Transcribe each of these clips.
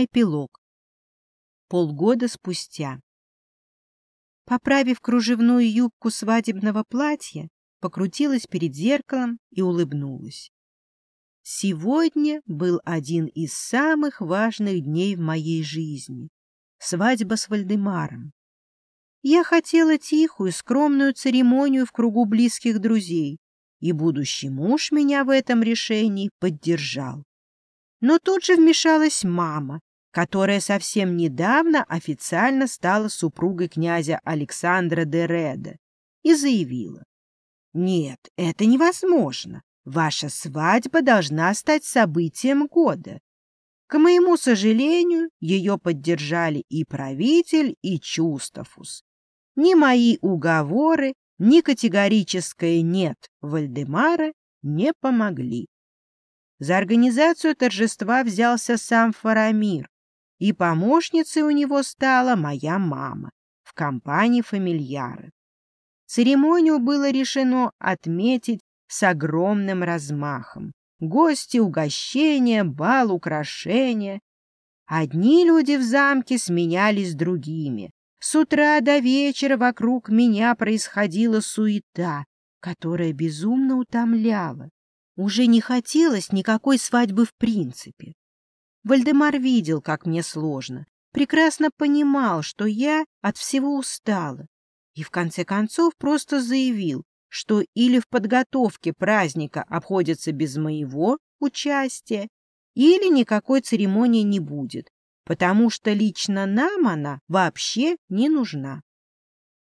Эпилог. Полгода спустя. Поправив кружевную юбку свадебного платья, покрутилась перед зеркалом и улыбнулась. Сегодня был один из самых важных дней в моей жизни — свадьба с Вальдемаром. Я хотела тихую, скромную церемонию в кругу близких друзей, и будущий муж меня в этом решении поддержал. Но тут же вмешалась мама, которая совсем недавно официально стала супругой князя Александра де Реда, и заявила. «Нет, это невозможно. Ваша свадьба должна стать событием года». К моему сожалению, ее поддержали и правитель, и Чустафус. Ни мои уговоры, ни категорическое «нет» Вальдемара не помогли. За организацию торжества взялся сам Фарамир, и помощницей у него стала моя мама в компании фамильяры. Церемонию было решено отметить с огромным размахом. Гости, угощения, бал, украшения. Одни люди в замке сменялись другими. С утра до вечера вокруг меня происходила суета, которая безумно утомляла. Уже не хотелось никакой свадьбы в принципе. Вальдемар видел, как мне сложно, прекрасно понимал, что я от всего устала, и в конце концов просто заявил, что или в подготовке праздника обходится без моего участия, или никакой церемонии не будет, потому что лично нам она вообще не нужна.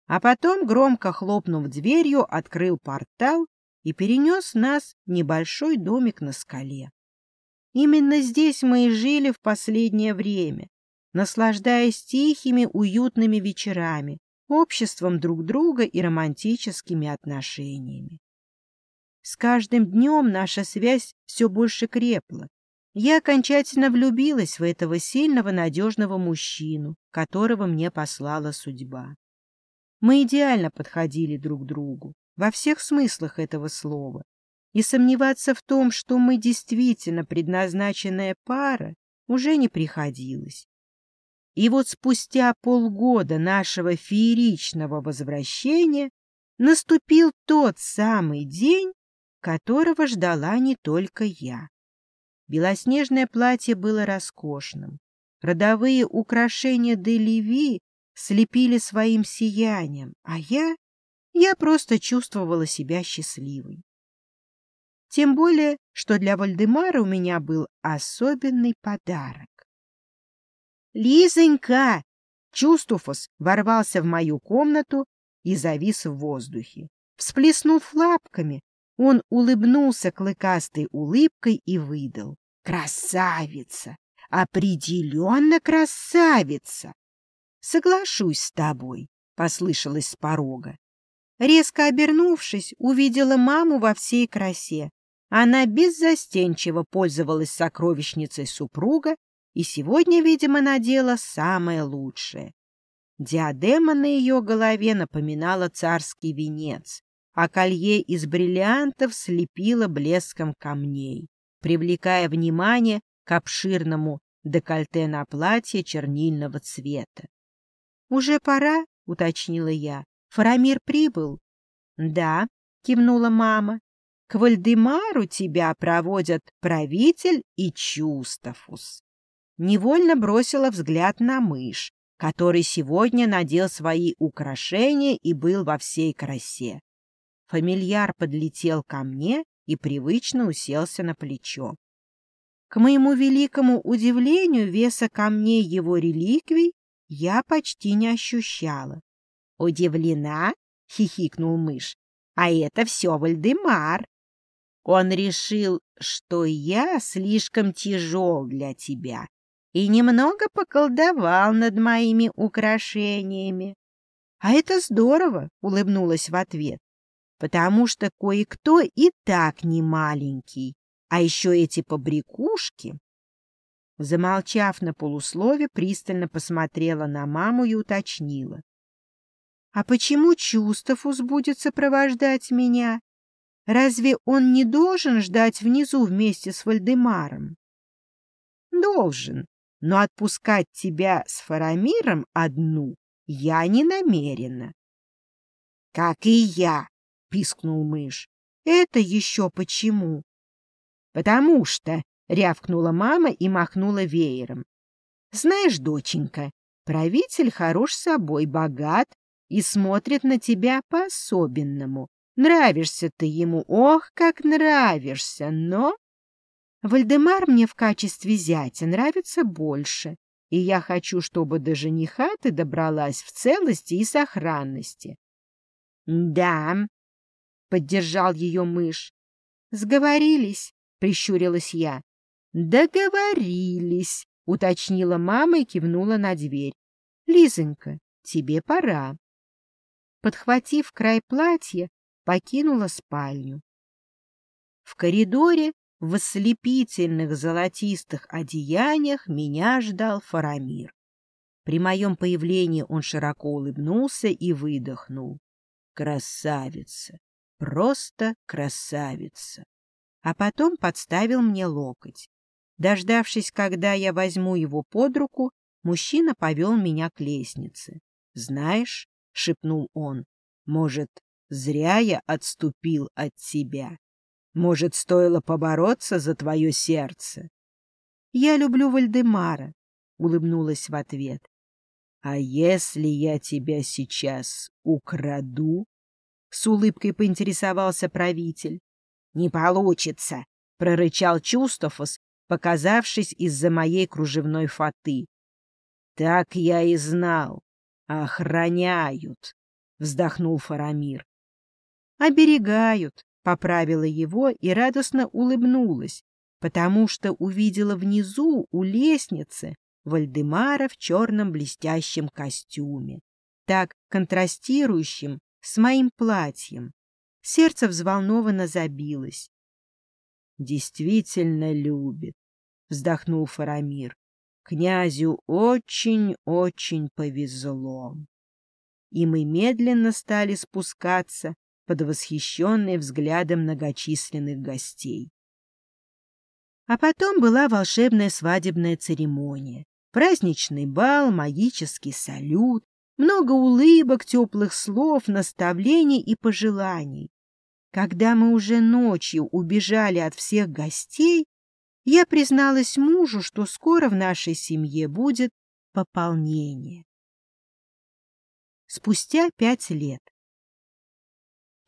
А потом, громко хлопнув дверью, открыл портал и перенес нас в небольшой домик на скале. Именно здесь мы и жили в последнее время, наслаждаясь тихими, уютными вечерами, обществом друг друга и романтическими отношениями. С каждым днем наша связь все больше крепла. Я окончательно влюбилась в этого сильного, надежного мужчину, которого мне послала судьба. Мы идеально подходили друг другу, во всех смыслах этого слова, и сомневаться в том, что мы действительно предназначенная пара, уже не приходилось. И вот спустя полгода нашего фееричного возвращения наступил тот самый день, которого ждала не только я. Белоснежное платье было роскошным. Родовые украшения Делеви слепили своим сиянием, а я... я просто чувствовала себя счастливой. Тем более, что для Вальдемара у меня был особенный подарок. «Лизонька!» Чувствуфос ворвался в мою комнату и завис в воздухе. Всплеснув лапками, он улыбнулся клыкастой улыбкой и выдал. «Красавица! Определенно красавица!» «Соглашусь с тобой», — послышалось с порога. Резко обернувшись, увидела маму во всей красе. Она беззастенчиво пользовалась сокровищницей супруга и сегодня, видимо, надела самое лучшее. Диадема на ее голове напоминала царский венец, а колье из бриллиантов слепило блеском камней, привлекая внимание к обширному декольте на платье чернильного цвета. «Уже пора?» — уточнила я. «Фарамир прибыл?» «Да», — кивнула мама. К Вальдемару тебя проводят правитель и Чустафус. Невольно бросила взгляд на мышь, который сегодня надел свои украшения и был во всей красе. Фамильяр подлетел ко мне и привычно уселся на плечо. К моему великому удивлению, веса камней его реликвий я почти не ощущала. «Удивлена?» — хихикнул мышь. «А это все Вальдемар. Он решил, что я слишком тяжел для тебя и немного поколдовал над моими украшениями. — А это здорово, — улыбнулась в ответ, — потому что кое-кто и так не маленький, а еще эти побрякушки. Замолчав на полуслове, пристально посмотрела на маму и уточнила. — А почему Чувствовус будет сопровождать меня? Разве он не должен ждать внизу вместе с Вальдемаром? Должен, но отпускать тебя с Фарамиром одну я не намерена. — Как и я, — пискнул мышь. — Это еще почему? — Потому что, — рявкнула мама и махнула веером. — Знаешь, доченька, правитель хорош собой, богат и смотрит на тебя по-особенному. Нравишься ты ему, ох, как нравишься, но... Вальдемар мне в качестве зятя нравится больше, и я хочу, чтобы до жениха ты добралась в целости и сохранности. — Да, — поддержал ее мышь. — Сговорились, — прищурилась я. — Договорились, — уточнила мама и кивнула на дверь. — Лизонька, тебе пора. Подхватив край платья, покинула спальню. В коридоре в ослепительных золотистых одеяниях меня ждал Фарамир. При моем появлении он широко улыбнулся и выдохнул. Красавица! Просто красавица! А потом подставил мне локоть. Дождавшись, когда я возьму его под руку, мужчина повел меня к лестнице. «Знаешь, — шепнул он, — может, зря я отступил от тебя. Может, стоило побороться за твое сердце? — Я люблю Вальдемара, — улыбнулась в ответ. — А если я тебя сейчас украду? — с улыбкой поинтересовался правитель. — Не получится, — прорычал Чустофос, показавшись из-за моей кружевной фаты. — Так я и знал. Охраняют, — вздохнул Фарамир. — Оберегают, поправила его и радостно улыбнулась, потому что увидела внизу у лестницы Вальдемара в черном блестящем костюме, так контрастирующем с моим платьем. Сердце взволнованно забилось. «Действительно любит», — вздохнул Фарамир. «Князю очень-очень повезло». И мы медленно стали спускаться под восхищенные взглядом многочисленных гостей. А потом была волшебная свадебная церемония, праздничный бал, магический салют, много улыбок, теплых слов, наставлений и пожеланий. Когда мы уже ночью убежали от всех гостей, я призналась мужу, что скоро в нашей семье будет пополнение. Спустя пять лет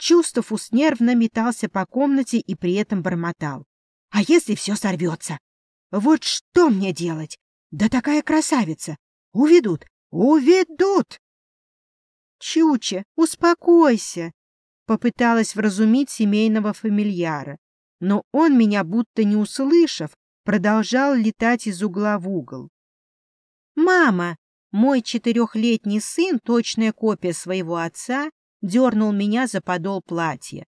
Чувствовус нервно метался по комнате и при этом бормотал. «А если все сорвется? Вот что мне делать? Да такая красавица! Уведут! Уведут!» «Чуча, успокойся!» Попыталась вразумить семейного фамильяра, но он, меня будто не услышав, продолжал летать из угла в угол. «Мама!» Мой четырехлетний сын, точная копия своего отца, дернул меня за подол платья.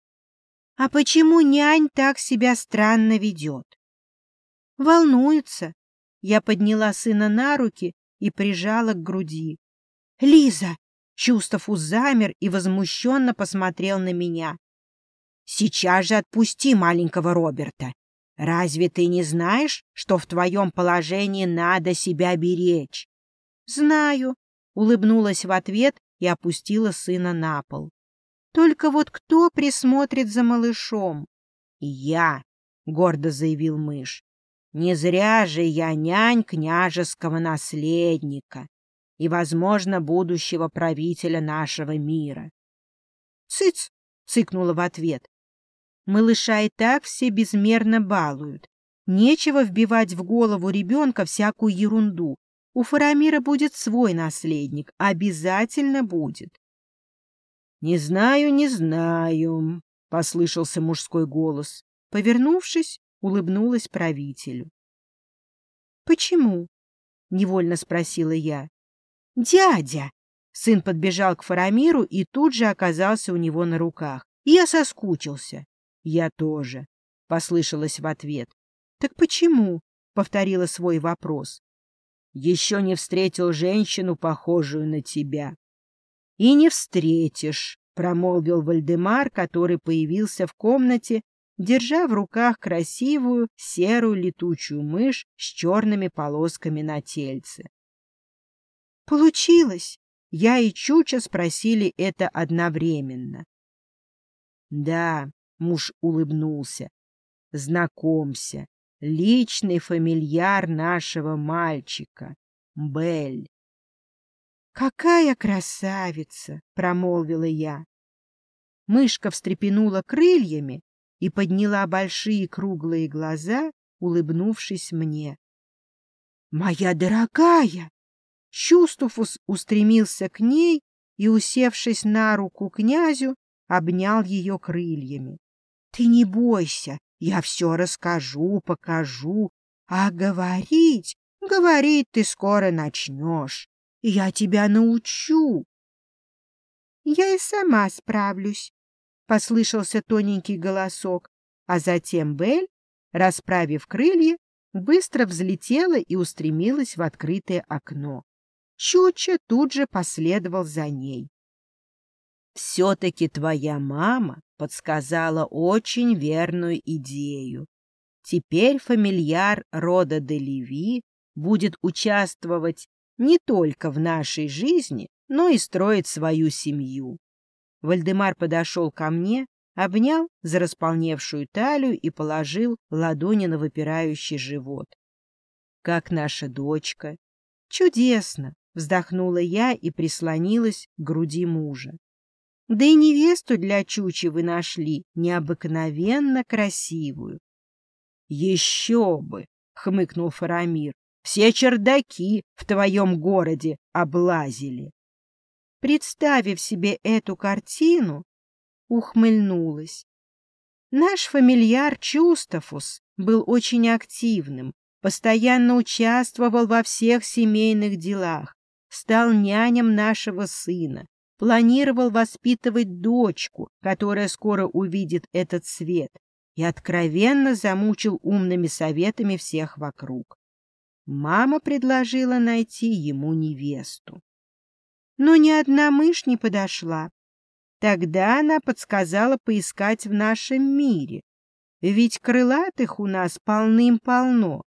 «А почему нянь так себя странно ведет?» «Волнуется». Я подняла сына на руки и прижала к груди. «Лиза!» Чувствов замер и возмущенно посмотрел на меня. «Сейчас же отпусти маленького Роберта. Разве ты не знаешь, что в твоем положении надо себя беречь?» «Знаю», — улыбнулась в ответ и опустила сына на пол. Только вот кто присмотрит за малышом? Я, гордо заявил мышь. Не зря же я нянь княжеского наследника и, возможно, будущего правителя нашего мира. Цыц! цыкнула в ответ. Малыша и так все безмерно балуют. Нечего вбивать в голову ребенка всякую ерунду. У Фарамира будет свой наследник, обязательно будет. «Не знаю, не знаю», — послышался мужской голос. Повернувшись, улыбнулась правителю. «Почему?» — невольно спросила я. «Дядя!» Сын подбежал к Фарамиру и тут же оказался у него на руках. Я соскучился. «Я тоже», — послышалось в ответ. «Так почему?» — повторила свой вопрос еще не встретил женщину, похожую на тебя. — И не встретишь, — промолвил Вальдемар, который появился в комнате, держа в руках красивую серую летучую мышь с черными полосками на тельце. «Получилось!» Я и Чуча спросили это одновременно. «Да», — муж улыбнулся, — «знакомься, личный фамильяр нашего мальчика, Бель». «Какая красавица!» — промолвила я. Мышка встрепенула крыльями и подняла большие круглые глаза, улыбнувшись мне. «Моя дорогая!» Чувствуфус устремился к ней и, усевшись на руку князю, обнял ее крыльями. — Ты не бойся, я все расскажу, покажу, а говорить, говорить ты скоро начнешь. Я тебя научу. — Я и сама справлюсь, — послышался тоненький голосок, а затем Бель, расправив крылья, быстро взлетела и устремилась в открытое окно. Чуча тут же последовал за ней. «Все-таки твоя мама подсказала очень верную идею. Теперь фамильяр рода Делеви будет участвовать не только в нашей жизни, но и строить свою семью. Вальдемар подошел ко мне, обнял за располневшую талию и положил ладони на выпирающий живот. «Как наша дочка?» «Чудесно! Вздохнула я и прислонилась к груди мужа. Да и невесту для Чучи вы нашли необыкновенно красивую. — Еще бы! — хмыкнул Фарамир. — Все чердаки в твоем городе облазили. Представив себе эту картину, ухмыльнулась. Наш фамильяр Чустафус был очень активным, постоянно участвовал во всех семейных делах, стал няням нашего сына, планировал воспитывать дочку, которая скоро увидит этот свет, и откровенно замучил умными советами всех вокруг. Мама предложила найти ему невесту. Но ни одна мышь не подошла. Тогда она подсказала поискать в нашем мире, ведь крылатых у нас полным-полно.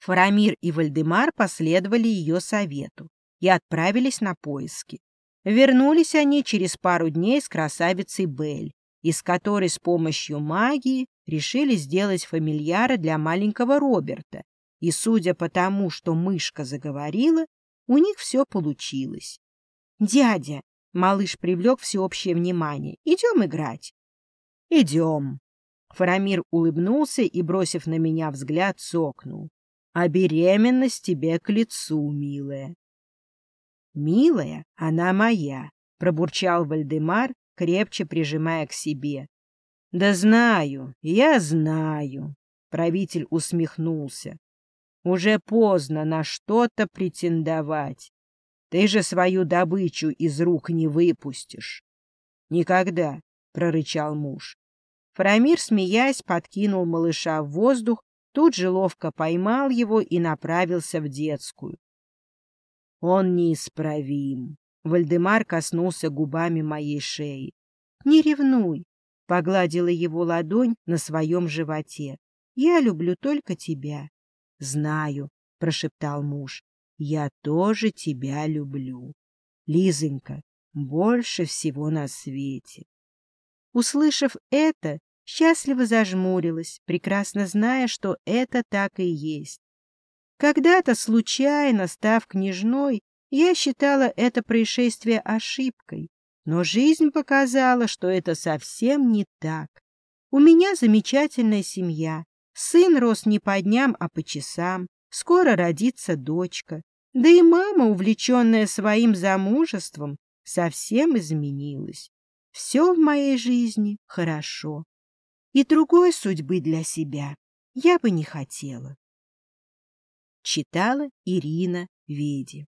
Фарамир и Вальдемар последовали ее совету и отправились на поиски. Вернулись они через пару дней с красавицей Бель, из которой с помощью магии решили сделать фамильяра для маленького Роберта, и, судя по тому, что мышка заговорила, у них все получилось. «Дядя!» — малыш привлек всеобщее внимание. «Идем играть». «Идем». Фарамир улыбнулся и, бросив на меня взгляд, сокнул. «А беременность тебе к лицу, милая. «Милая, она моя», — пробурчал Вальдемар, крепче прижимая к себе. «Да знаю, я знаю», — правитель усмехнулся. «Уже поздно на что-то претендовать. Ты же свою добычу из рук не выпустишь». «Никогда», — прорычал муж. Фрамир, смеясь, подкинул малыша в воздух, тут же ловко поймал его и направился в детскую. Он неисправим. Вальдемар коснулся губами моей шеи. Не ревнуй, погладила его ладонь на своем животе. Я люблю только тебя. Знаю, прошептал муж. Я тоже тебя люблю. Лизонька, больше всего на свете. Услышав это, счастливо зажмурилась, прекрасно зная, что это так и есть. Когда-то, случайно став княжной, я считала это происшествие ошибкой, но жизнь показала, что это совсем не так. У меня замечательная семья. Сын рос не по дням, а по часам. Скоро родится дочка. Да и мама, увлеченная своим замужеством, совсем изменилась. Все в моей жизни хорошо. И другой судьбы для себя я бы не хотела. Читала Ирина Веди.